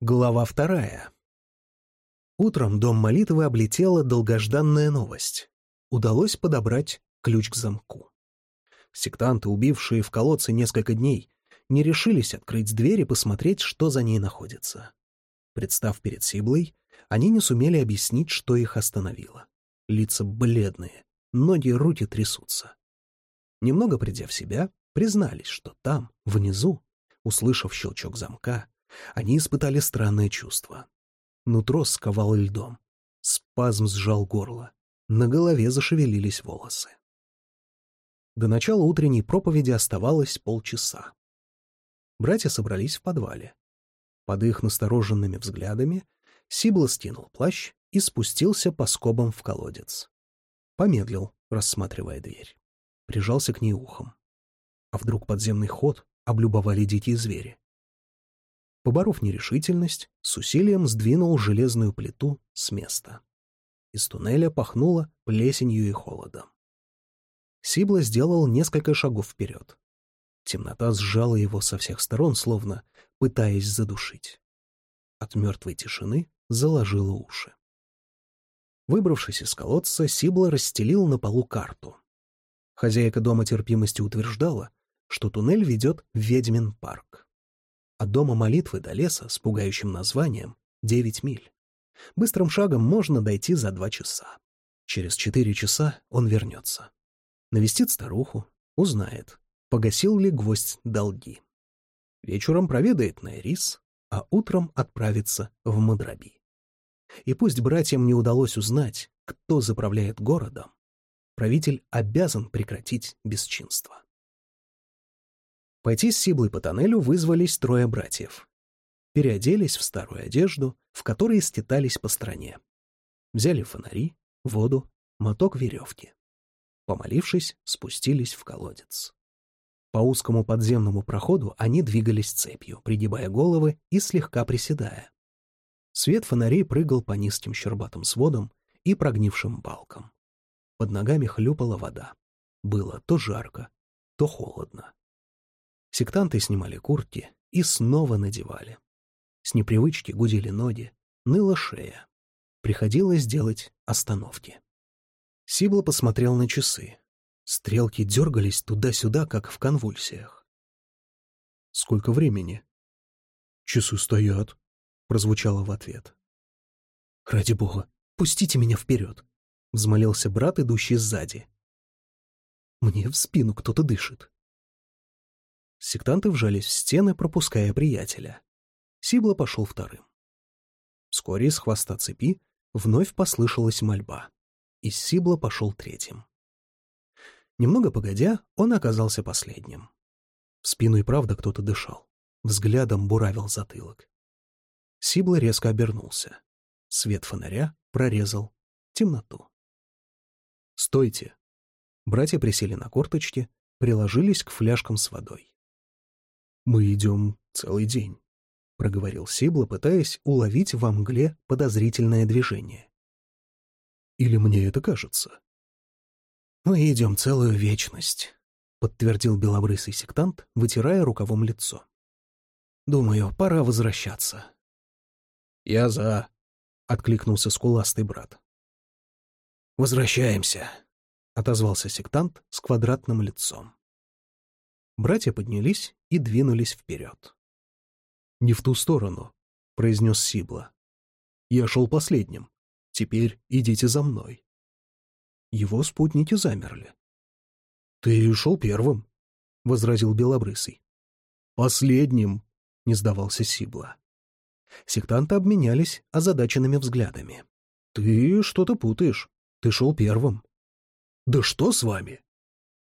Глава вторая. Утром дом молитвы облетела долгожданная новость. Удалось подобрать ключ к замку. Сектанты, убившие в колодце несколько дней, не решились открыть дверь и посмотреть, что за ней находится. Представ перед Сиблой, они не сумели объяснить, что их остановило. Лица бледные, ноги и руки трясутся. Немного придя в себя, признались, что там, внизу, услышав щелчок замка, они испытали странное чувство. Нутро сковало льдом. Спазм сжал горло. На голове зашевелились волосы. До начала утренней проповеди оставалось полчаса. Братья собрались в подвале. Под их настороженными взглядами Сибла стянул плащ и спустился по скобам в колодец. Помедлил, рассматривая дверь. Прижался к ней ухом. А вдруг подземный ход облюбовали дикие звери? Поборов нерешительность, с усилием сдвинул железную плиту с места. Из туннеля пахнуло плесенью и холодом. Сибла сделал несколько шагов вперед. Темнота сжала его со всех сторон, словно пытаясь задушить. От мертвой тишины заложила уши. Выбравшись из колодца, Сибла расстелил на полу карту. Хозяйка дома терпимости утверждала, что туннель ведет в Ведьмин парк. От дома молитвы до леса с пугающим названием — девять миль. Быстрым шагом можно дойти за два часа. Через четыре часа он вернется. Навестит старуху, узнает, погасил ли гвоздь долги. Вечером проведает Найрис, а утром отправится в Мадраби. И пусть братьям не удалось узнать, кто заправляет городом, правитель обязан прекратить бесчинство. Пойти с Сиблой по тоннелю вызвались трое братьев. Переоделись в старую одежду, в которой стетались по стране. Взяли фонари, воду, моток веревки. Помолившись, спустились в колодец. По узкому подземному проходу они двигались цепью, пригибая головы и слегка приседая. Свет фонарей прыгал по низким щербатым сводам и прогнившим балкам. Под ногами хлюпала вода. Было то жарко, то холодно. Сектанты снимали куртки и снова надевали. С непривычки гудели ноги, ныла шея. Приходилось делать остановки. Сибла посмотрел на часы. Стрелки дергались туда-сюда, как в конвульсиях. «Сколько времени?» «Часы стоят», — прозвучало в ответ. «Ради бога, пустите меня вперед», — взмолился брат, идущий сзади. «Мне в спину кто-то дышит». Сектанты вжались в стены, пропуская приятеля. Сибла пошел вторым. Вскоре из хвоста цепи вновь послышалась мольба, и Сибла пошел третьим. Немного погодя, он оказался последним. В спину и правда кто-то дышал, взглядом буравил затылок. Сибла резко обернулся. Свет фонаря прорезал темноту. «Стойте!» Братья присели на корточки, приложились к фляжкам с водой. «Мы идем целый день», — проговорил Сибла, пытаясь уловить во мгле подозрительное движение. «Или мне это кажется?» «Мы идем целую вечность», — подтвердил белобрысый сектант, вытирая рукавом лицо. «Думаю, пора возвращаться». «Я за», — откликнулся скуластый брат. «Возвращаемся», — отозвался сектант с квадратным лицом. Братья поднялись и двинулись вперед. «Не в ту сторону», — произнес Сибла. «Я шел последним. Теперь идите за мной». Его спутники замерли. «Ты шел первым», — возразил Белобрысый. «Последним», — не сдавался Сибла. Сектанты обменялись озадаченными взглядами. «Ты что-то путаешь. Ты шел первым». «Да что с вами?» —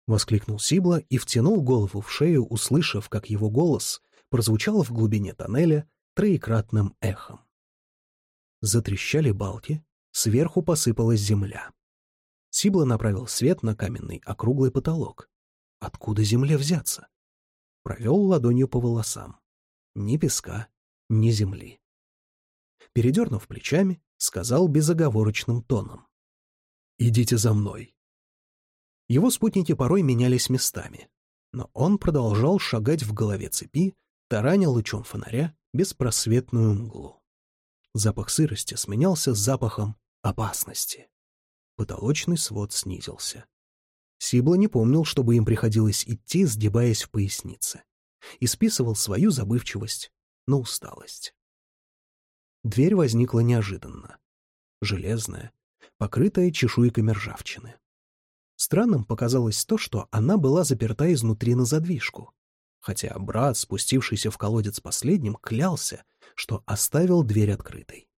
воскликнул Сибла и втянул голову в шею, услышав, как его голос прозвучал в глубине тоннеля троекратным эхом. Затрещали балки, сверху посыпалась земля. Сибла направил свет на каменный округлый потолок. Откуда земле взяться? Провел ладонью по волосам. Ни песка, ни земли. Передернув плечами, сказал безоговорочным тоном. «Идите за мной». Его спутники порой менялись местами, но он продолжал шагать в голове цепи, тараня лучом фонаря беспросветную мглу. Запах сырости сменялся запахом опасности. Потолочный свод снизился. Сибла не помнил, чтобы им приходилось идти, сгибаясь в пояснице, и списывал свою забывчивость на усталость. Дверь возникла неожиданно. Железная, покрытая чешуйками ржавчины. Странным показалось то, что она была заперта изнутри на задвижку, хотя брат, спустившийся в колодец последним, клялся, что оставил дверь открытой.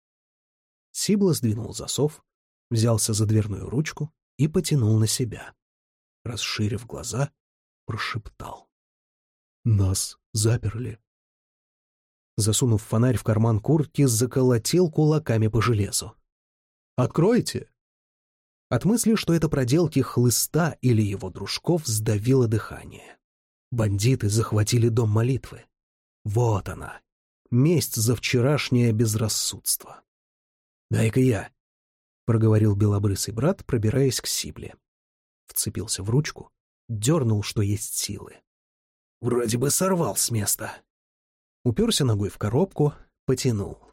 Сибла сдвинул засов, взялся за дверную ручку и потянул на себя. Расширив глаза, прошептал. «Нас заперли». Засунув фонарь в карман куртки, заколотил кулаками по железу. «Откройте!» От мысли, что это проделки хлыста или его дружков, сдавило дыхание. Бандиты захватили дом молитвы. Вот она, месть за вчерашнее безрассудство. «Дай-ка я», — проговорил белобрысый брат, пробираясь к Сибле. Вцепился в ручку, дернул, что есть силы. Вроде бы сорвал с места. Уперся ногой в коробку, потянул.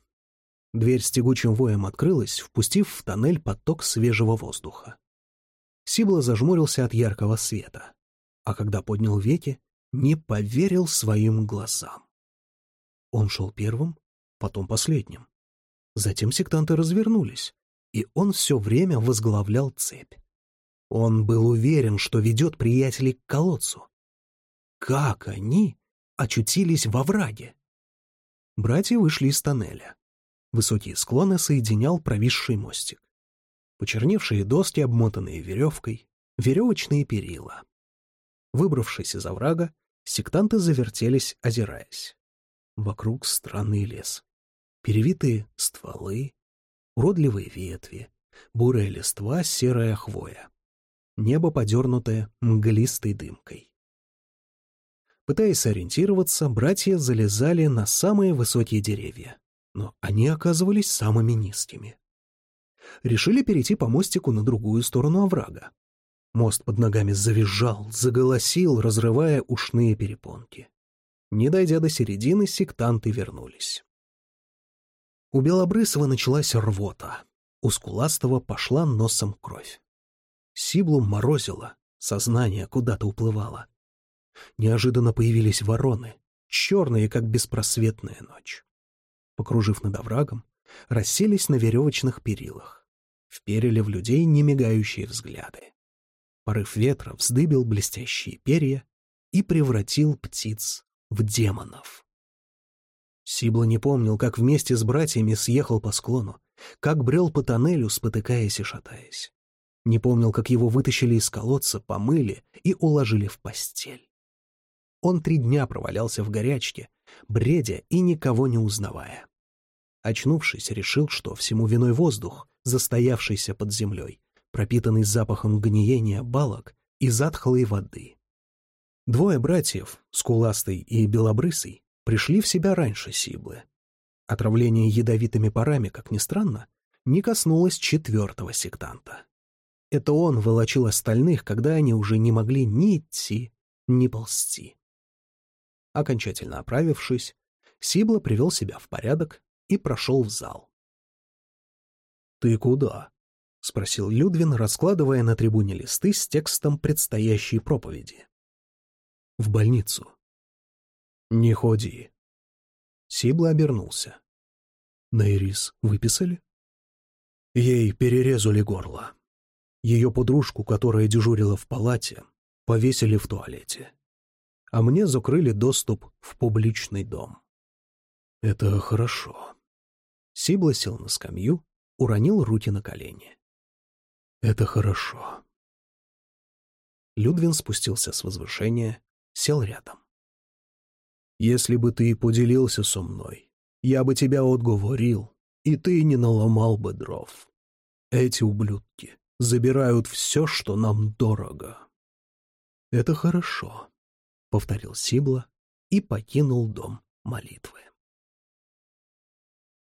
Дверь с тягучим воем открылась, впустив в тоннель поток свежего воздуха. Сибла зажмурился от яркого света, а когда поднял веки, не поверил своим глазам. Он шел первым, потом последним. Затем сектанты развернулись, и он все время возглавлял цепь. Он был уверен, что ведет приятелей к колодцу. Как они очутились во враге? Братья вышли из тоннеля. Высокие склоны соединял провисший мостик. Почерневшие доски, обмотанные веревкой, веревочные перила. Выбравшись из оврага, сектанты завертелись, озираясь. Вокруг странный лес. Перевитые стволы, уродливые ветви, бурая листва, серая хвоя. Небо подернутое мглистой дымкой. Пытаясь сориентироваться, братья залезали на самые высокие деревья но они оказывались самыми низкими. Решили перейти по мостику на другую сторону оврага. Мост под ногами завизжал, заголосил, разрывая ушные перепонки. Не дойдя до середины, сектанты вернулись. У Белобрысова началась рвота. У Скуластого пошла носом кровь. Сиблу морозило, сознание куда-то уплывало. Неожиданно появились вороны, черные, как беспросветная ночь покружив над оврагом, расселись на веревочных перилах, вперили в людей немигающие взгляды. Порыв ветра вздыбил блестящие перья и превратил птиц в демонов. Сибла не помнил, как вместе с братьями съехал по склону, как брел по тоннелю, спотыкаясь и шатаясь. Не помнил, как его вытащили из колодца, помыли и уложили в постель. Он три дня провалялся в горячке, бредя и никого не узнавая. Очнувшись, решил, что всему виной воздух, застоявшийся под землей, пропитанный запахом гниения балок и затхлой воды. Двое братьев, Скуластый и Белобрысый, пришли в себя раньше Сиблы. Отравление ядовитыми парами, как ни странно, не коснулось четвертого сектанта. Это он волочил остальных, когда они уже не могли ни идти, ни ползти. Окончательно оправившись, Сибла привел себя в порядок и прошел в зал. «Ты куда?» — спросил Людвин, раскладывая на трибуне листы с текстом предстоящей проповеди. «В больницу». «Не ходи». Сибла обернулся. «Нейрис выписали?» Ей перерезали горло. Ее подружку, которая дежурила в палате, повесили в туалете а мне закрыли доступ в публичный дом. Это хорошо. Сибла сел на скамью, уронил руки на колени. Это хорошо. Людвин спустился с возвышения, сел рядом. «Если бы ты поделился со мной, я бы тебя отговорил, и ты не наломал бы дров. Эти ублюдки забирают все, что нам дорого». «Это хорошо», повторил Сибла и покинул дом молитвы.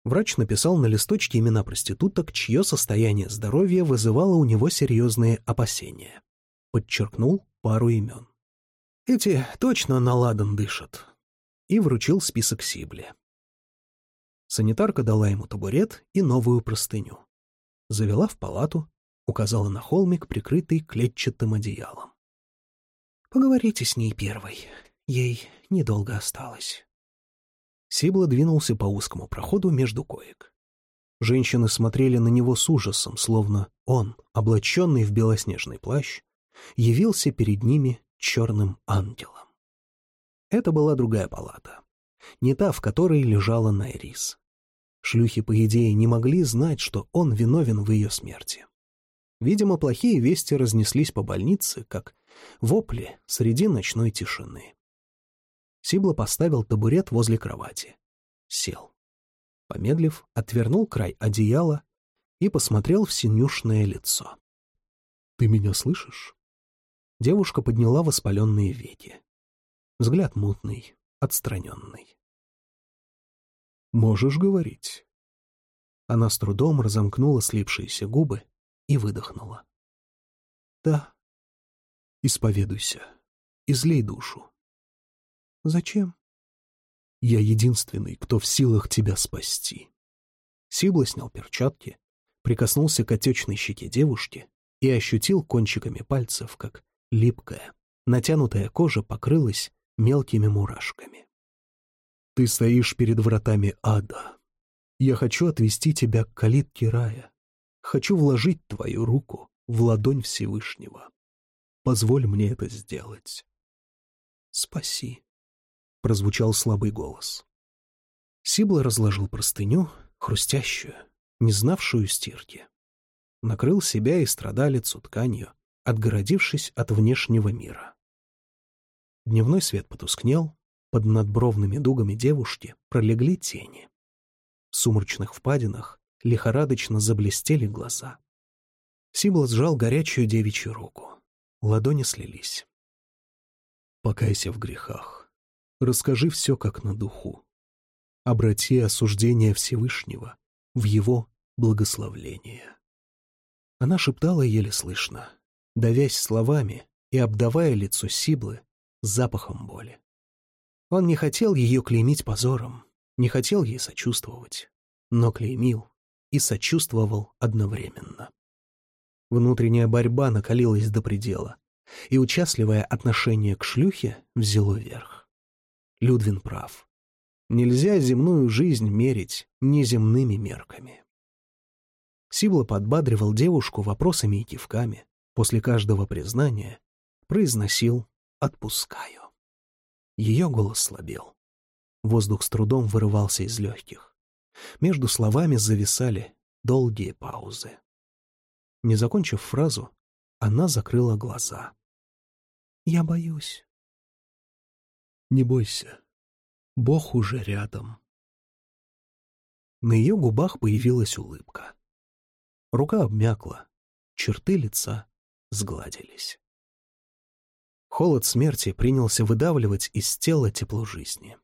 Врач написал на листочке имена проституток, чье состояние здоровья вызывало у него серьезные опасения. Подчеркнул пару имен. Эти точно на ладан дышат. И вручил список Сибле. Санитарка дала ему табурет и новую простыню. Завела в палату, указала на холмик, прикрытый клетчатым одеялом. «Поговорите с ней первой. Ей недолго осталось». Сибла двинулся по узкому проходу между коек. Женщины смотрели на него с ужасом, словно он, облаченный в белоснежный плащ, явился перед ними черным ангелом. Это была другая палата, не та, в которой лежала Найрис. Шлюхи, по идее, не могли знать, что он виновен в ее смерти. Видимо, плохие вести разнеслись по больнице, как вопли среди ночной тишины. Сибла поставил табурет возле кровати. Сел. Помедлив, отвернул край одеяла и посмотрел в синюшное лицо. «Ты меня слышишь?» Девушка подняла воспаленные веки. Взгляд мутный, отстраненный. «Можешь говорить?» Она с трудом разомкнула слипшиеся губы и выдохнула. «Да». «Исповедуйся. Излей душу». «Зачем?» «Я единственный, кто в силах тебя спасти». Сибла снял перчатки, прикоснулся к отечной щеке девушки и ощутил кончиками пальцев, как липкая, натянутая кожа покрылась мелкими мурашками. Ты стоишь перед вратами ада. Я хочу отвести тебя к калитке рая. Хочу вложить твою руку в ладонь Всевышнего. Позволь мне это сделать. Спаси, — прозвучал слабый голос. Сибла разложил простыню, хрустящую, не знавшую стирки. Накрыл себя и страдалицу тканью, отгородившись от внешнего мира. Дневной свет потускнел, под надбровными дугами девушки пролегли тени. В сумрачных впадинах лихорадочно заблестели глаза. Сибл сжал горячую девичью руку. Ладони слились. «Покайся в грехах. Расскажи все как на духу. Обрати осуждение Всевышнего в его благословление». Она шептала еле слышно, давясь словами и обдавая лицо Сиблы запахом боли. Он не хотел ее клеймить позором, не хотел ей сочувствовать, но клеймил и сочувствовал одновременно. Внутренняя борьба накалилась до предела, и участливое отношение к шлюхе взяло верх. Людвин прав. Нельзя земную жизнь мерить неземными мерками. Сибла подбадривал девушку вопросами и кивками. После каждого признания произносил «отпускаю». Ее голос слабел. Воздух с трудом вырывался из легких. Между словами зависали долгие паузы. Не закончив фразу, она закрыла глаза. «Я боюсь». «Не бойся. Бог уже рядом». На ее губах появилась улыбка. Рука обмякла, черты лица сгладились. Холод смерти принялся выдавливать из тела тепло жизни.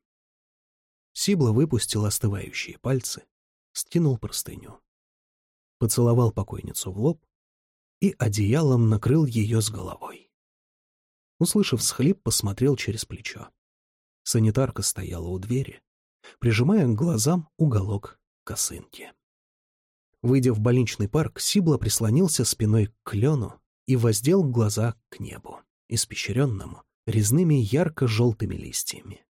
Сибла выпустил остывающие пальцы, стянул простыню. Поцеловал покойницу в лоб и одеялом накрыл ее с головой. Услышав схлип, посмотрел через плечо. Санитарка стояла у двери, прижимая к глазам уголок косынки. Выйдя в больничный парк, Сибла прислонился спиной к клену и воздел глаза к небу испещренному резными ярко-желтыми листьями.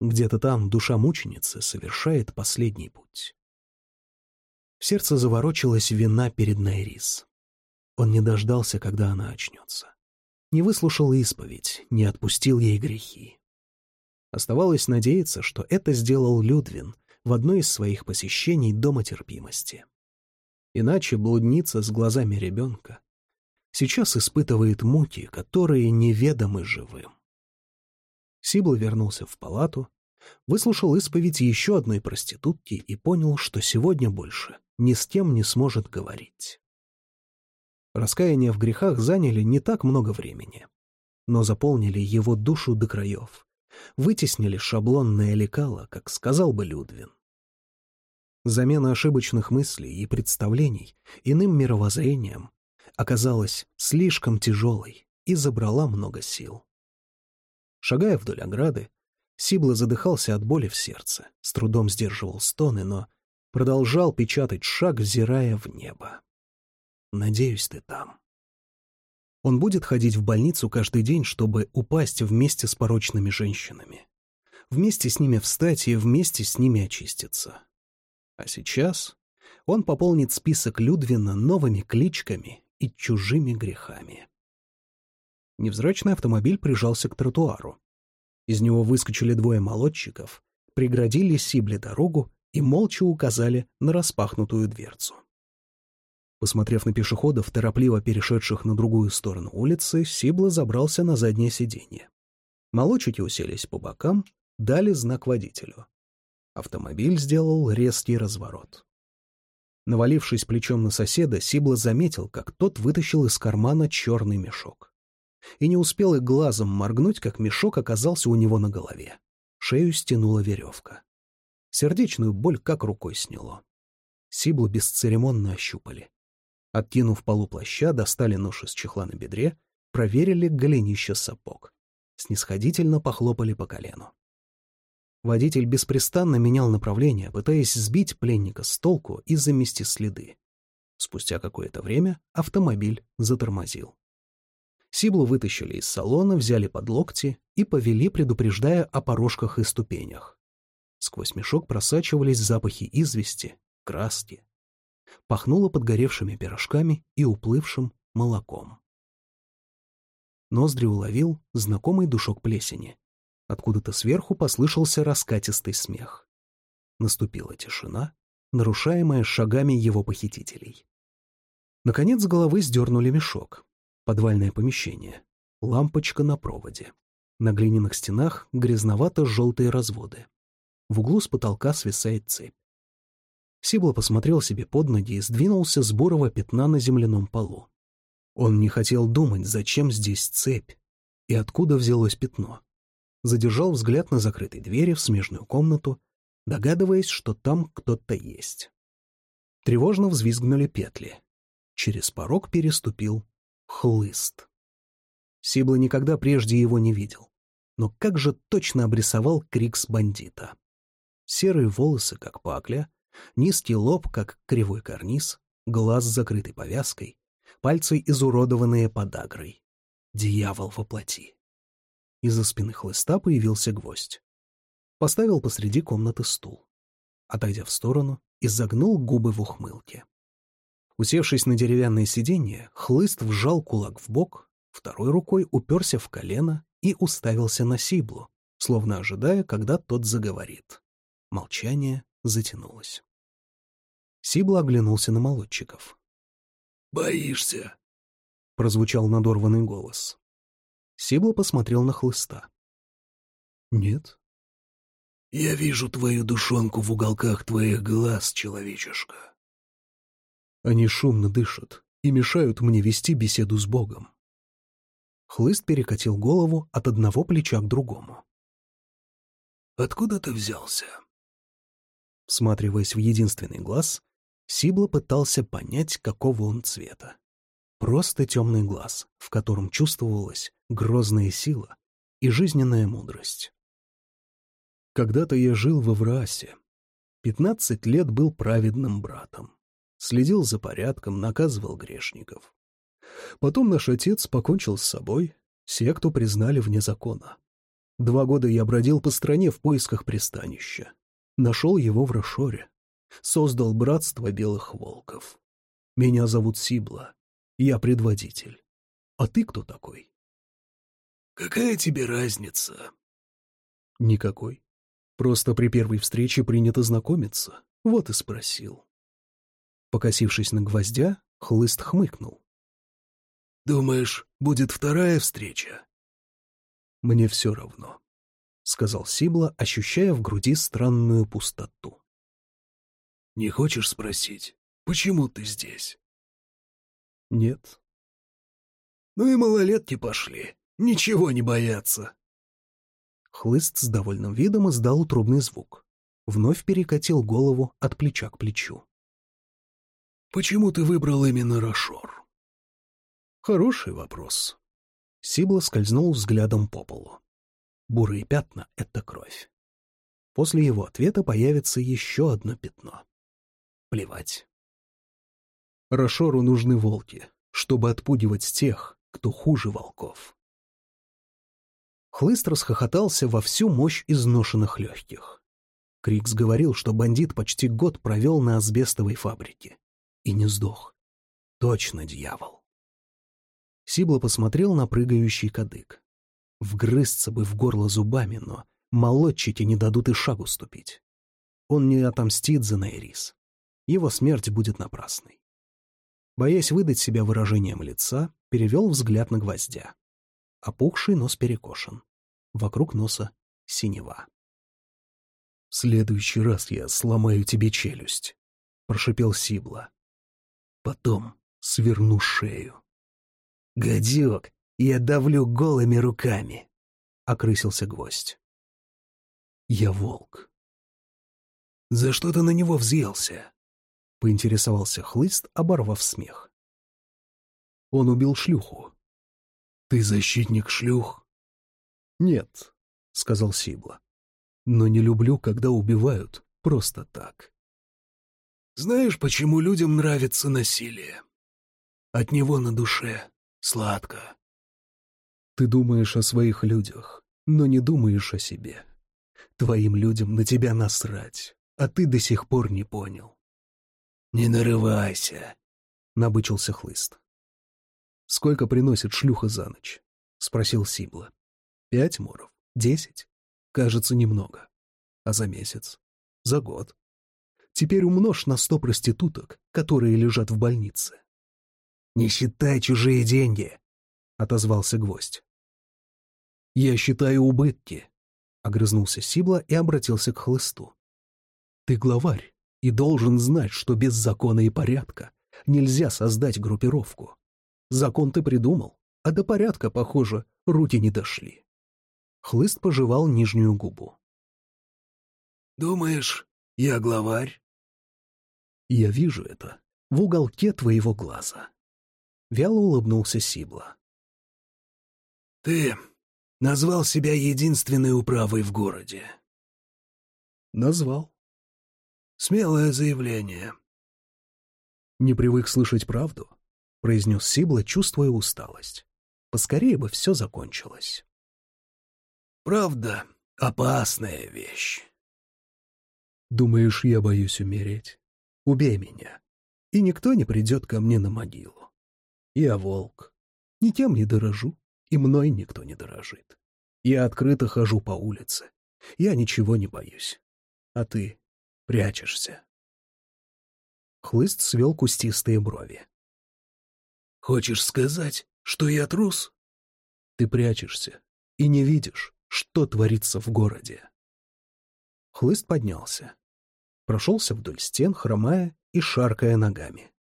Где-то там душа мученицы совершает последний путь. В сердце заворочилась вина перед Найрис. Он не дождался, когда она очнется. Не выслушал исповедь, не отпустил ей грехи. Оставалось надеяться, что это сделал Людвин в одно из своих посещений Дома терпимости. Иначе блудница с глазами ребенка сейчас испытывает муки, которые неведомы живым. Сибл вернулся в палату, выслушал исповедь еще одной проститутки и понял, что сегодня больше ни с кем не сможет говорить. Раскаяния в грехах заняли не так много времени, но заполнили его душу до краев, вытеснили шаблонное лекало, как сказал бы Людвин. Замена ошибочных мыслей и представлений иным мировоззрением оказалась слишком тяжелой и забрала много сил. Шагая вдоль ограды, Сибла задыхался от боли в сердце, с трудом сдерживал стоны, но продолжал печатать шаг, взирая в небо. «Надеюсь, ты там». Он будет ходить в больницу каждый день, чтобы упасть вместе с порочными женщинами. Вместе с ними встать и вместе с ними очиститься. А сейчас он пополнит список Людвина новыми кличками и чужими грехами. Невзрачный автомобиль прижался к тротуару. Из него выскочили двое молодчиков, преградили Сибле дорогу и молча указали на распахнутую дверцу. Посмотрев на пешеходов, торопливо перешедших на другую сторону улицы, Сибла забрался на заднее сиденье. Молодчики уселись по бокам, дали знак водителю. Автомобиль сделал резкий разворот. Навалившись плечом на соседа, Сибла заметил, как тот вытащил из кармана черный мешок и не успел и глазом моргнуть, как мешок оказался у него на голове. Шею стянула веревка. Сердечную боль как рукой сняло. Сиблу бесцеремонно ощупали. Откинув полу плаща, достали нож из чехла на бедре, проверили голенище сапог. Снисходительно похлопали по колену. Водитель беспрестанно менял направление, пытаясь сбить пленника с толку и замести следы. Спустя какое-то время автомобиль затормозил. Сиблу вытащили из салона, взяли под локти и повели, предупреждая о порожках и ступенях. Сквозь мешок просачивались запахи извести, краски. Пахнуло подгоревшими пирожками и уплывшим молоком. Ноздри уловил знакомый душок плесени. Откуда-то сверху послышался раскатистый смех. Наступила тишина, нарушаемая шагами его похитителей. Наконец с головы сдернули мешок. Подвальное помещение. Лампочка на проводе. На глиняных стенах грязновато-желтые разводы. В углу с потолка свисает цепь. Сибла посмотрел себе под ноги и сдвинулся с бурого пятна на земляном полу. Он не хотел думать, зачем здесь цепь и откуда взялось пятно. Задержал взгляд на закрытой двери в смежную комнату, догадываясь, что там кто-то есть. Тревожно взвизгнули петли. Через порог переступил хлыст. Сибла никогда прежде его не видел. Но как же точно обрисовал Крикс бандита. Серые волосы, как пакля, низкий лоб, как кривой карниз, глаз с закрытой повязкой, пальцы изуродованные подагрой. Дьявол воплоти. Из-за спины хлыста появился гвоздь. Поставил посреди комнаты стул. Отойдя в сторону, изогнул губы в ухмылке. Усевшись на деревянное сиденье, хлыст вжал кулак в бок, второй рукой уперся в колено и уставился на Сиблу, словно ожидая, когда тот заговорит. Молчание затянулось. Сибла оглянулся на молодчиков. «Боишься?» — прозвучал надорванный голос. Сибла посмотрел на хлыста. «Нет». «Я вижу твою душонку в уголках твоих глаз, человечишка. Они шумно дышат и мешают мне вести беседу с Богом. Хлыст перекатил голову от одного плеча к другому. «Откуда ты взялся?» Всматриваясь в единственный глаз, Сибла пытался понять, какого он цвета. Просто темный глаз, в котором чувствовалась грозная сила и жизненная мудрость. Когда-то я жил в Эврасе. Пятнадцать лет был праведным братом следил за порядком, наказывал грешников. Потом наш отец покончил с собой, секту признали вне закона. Два года я бродил по стране в поисках пристанища. Нашел его в Рошоре. Создал братство белых волков. Меня зовут Сибла. Я предводитель. А ты кто такой? Какая тебе разница? Никакой. Просто при первой встрече принято знакомиться. Вот и спросил. Покосившись на гвоздя, хлыст хмыкнул. «Думаешь, будет вторая встреча?» «Мне все равно», — сказал Сибла, ощущая в груди странную пустоту. «Не хочешь спросить, почему ты здесь?» «Нет». «Ну и малолетки пошли, ничего не боятся». Хлыст с довольным видом издал трубный звук. Вновь перекатил голову от плеча к плечу. Почему ты выбрал именно Рошор? Хороший вопрос. Сибла скользнул взглядом по полу. Бурые пятна — это кровь. После его ответа появится еще одно пятно. Плевать. Рошору нужны волки, чтобы отпугивать тех, кто хуже волков. Хлыст расхохотался во всю мощь изношенных легких. Крикс говорил, что бандит почти год провел на асбестовой фабрике. И не сдох. Точно дьявол. Сибло посмотрел на прыгающий кадык. Вгрызться бы в горло зубами, но молодчики не дадут и шагу ступить. Он не отомстит за Нейрис. Его смерть будет напрасной. Боясь выдать себя выражением лица, перевел взгляд на гвоздя. Опухший нос перекошен. Вокруг носа синева. «В следующий раз я сломаю тебе челюсть», — прошипел Сибла. «Потом сверну шею». «Гадюк, я давлю голыми руками», — окрысился гвоздь. «Я волк». «За что ты на него взъелся?» — поинтересовался хлыст, оборвав смех. Он убил шлюху. «Ты защитник шлюх?» «Нет», — сказал Сибла но не люблю, когда убивают просто так. Знаешь, почему людям нравится насилие? От него на душе сладко. Ты думаешь о своих людях, но не думаешь о себе. Твоим людям на тебя насрать, а ты до сих пор не понял. «Не нарывайся», — набычился хлыст. «Сколько приносит шлюха за ночь?» — спросил Сибла. «Пять моров? Десять?» Кажется, немного. А за месяц? За год? Теперь умножь на сто проституток, которые лежат в больнице. «Не считай чужие деньги», — отозвался гвоздь. «Я считаю убытки», — огрызнулся Сибла и обратился к хлысту. «Ты главарь и должен знать, что без закона и порядка нельзя создать группировку. Закон ты придумал, а до порядка, похоже, руки не дошли. Хлыст пожевал нижнюю губу. «Думаешь, я главарь?» «Я вижу это в уголке твоего глаза». Вяло улыбнулся Сибла. «Ты назвал себя единственной управой в городе?» «Назвал». «Смелое заявление». «Не привык слышать правду», — произнес Сибла, чувствуя усталость. «Поскорее бы все закончилось». Правда, опасная вещь. Думаешь, я боюсь умереть? Убей меня, и никто не придет ко мне на могилу. Я волк. Ни тем не дорожу, и мной никто не дорожит. Я открыто хожу по улице. Я ничего не боюсь. А ты прячешься. Хлыст свел кустистые брови. «Хочешь сказать, что я трус?» «Ты прячешься и не видишь, что творится в городе. Хлыст поднялся. Прошелся вдоль стен, хромая и шаркая ногами.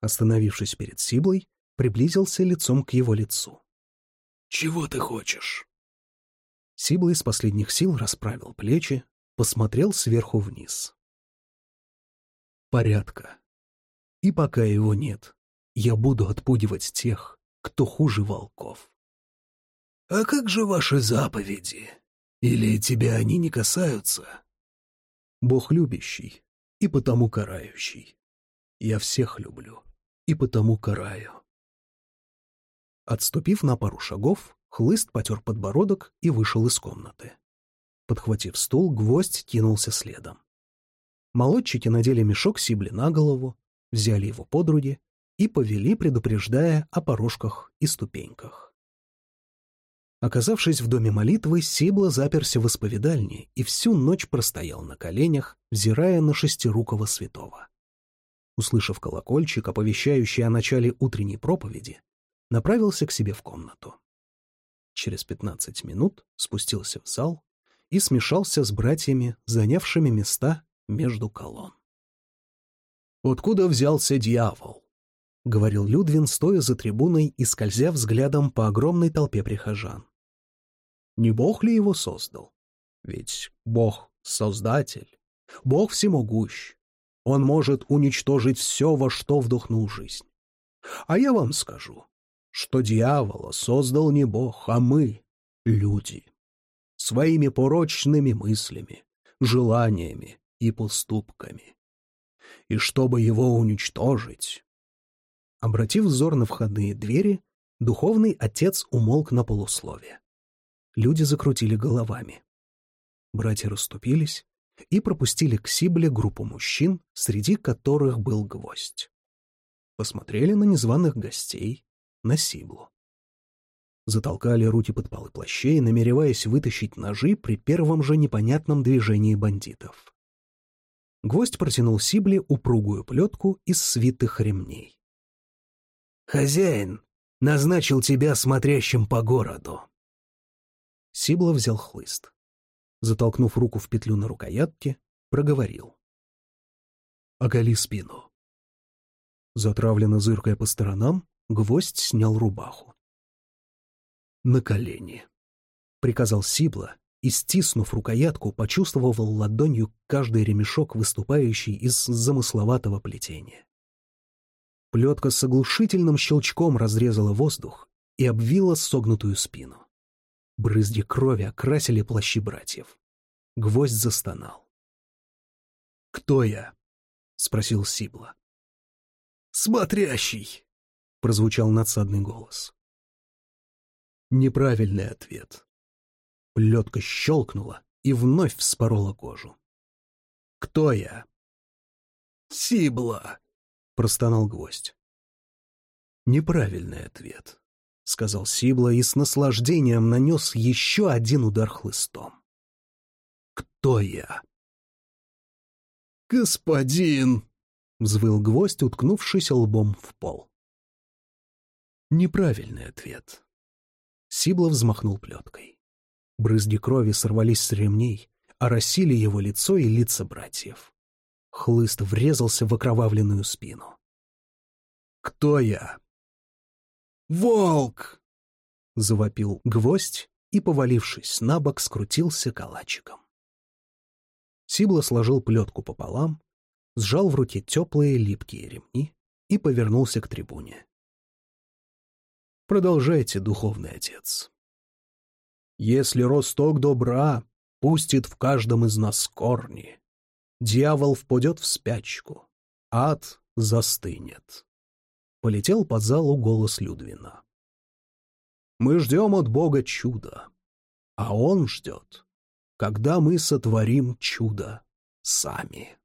Остановившись перед Сиблой, приблизился лицом к его лицу. «Чего ты хочешь?» Сибла из последних сил расправил плечи, посмотрел сверху вниз. «Порядка. И пока его нет, я буду отпугивать тех, кто хуже волков». «А как же ваши заповеди? Или тебя они не касаются?» «Бог любящий и потому карающий. Я всех люблю и потому караю». Отступив на пару шагов, хлыст потер подбородок и вышел из комнаты. Подхватив стул, гвоздь кинулся следом. Молодчики надели мешок Сибли на голову, взяли его под руки и повели, предупреждая о порожках и ступеньках. Оказавшись в доме молитвы, Сибла заперся в исповедальне и всю ночь простоял на коленях, взирая на шестирукого святого. Услышав колокольчик, оповещающий о начале утренней проповеди, направился к себе в комнату. Через пятнадцать минут спустился в зал и смешался с братьями, занявшими места между колонн. «Откуда взялся дьявол?» — говорил Людвин, стоя за трибуной и скользя взглядом по огромной толпе прихожан. Не Бог ли его создал? Ведь Бог — Создатель, Бог всемогущ. Он может уничтожить все, во что вдохнул жизнь. А я вам скажу, что дьявола создал не Бог, а мы — люди. своими порочными мыслями, желаниями и поступками. И чтобы его уничтожить... Обратив взор на входные двери, духовный отец умолк на полуслове. Люди закрутили головами. Братья расступились и пропустили к Сибле группу мужчин, среди которых был гвоздь. Посмотрели на незваных гостей, на Сиблу. Затолкали руки под полы плащей, намереваясь вытащить ножи при первом же непонятном движении бандитов. Гвоздь протянул Сибле упругую плетку из свитых ремней. «Хозяин назначил тебя смотрящим по городу». Сибла взял хлыст. Затолкнув руку в петлю на рукоятке, проговорил. «Оголи спину». Затравленно зыркая по сторонам, гвоздь снял рубаху на колени», — приказал Сибла и, стиснув рукоятку, почувствовал ладонью каждый ремешок, выступающий из замысловатого плетения. Плетка с оглушительным щелчком разрезала воздух и обвила согнутую спину. Брызги крови окрасили плащи братьев. Гвоздь застонал. «Кто я?» — спросил Сибла. «Смотрящий!» — прозвучал надсадный голос. Неправильный ответ. Плетка щелкнула и вновь вспорола кожу. «Кто я?» «Сибла», — простонал гвоздь. «Неправильный ответ», — сказал Сибла и с наслаждением нанес еще один удар хлыстом. «Кто я?» «Господин!» — взвыл гвоздь, уткнувшись лбом в пол. Неправильный ответ. Сибла взмахнул плеткой. Брызги крови сорвались с ремней, оросили его лицо и лица братьев. Хлыст врезался в окровавленную спину. «Кто я?» «Волк!» — завопил гвоздь и, повалившись на бок, скрутился калачиком. Сибла сложил плетку пополам, сжал в руке теплые липкие ремни и повернулся к трибуне. Продолжайте, духовный отец. Если росток добра пустит в каждом из нас корни, дьявол впадет в спячку, ад застынет. Полетел по залу голос Людвина. Мы ждем от Бога чуда, а Он ждет, когда мы сотворим чудо сами.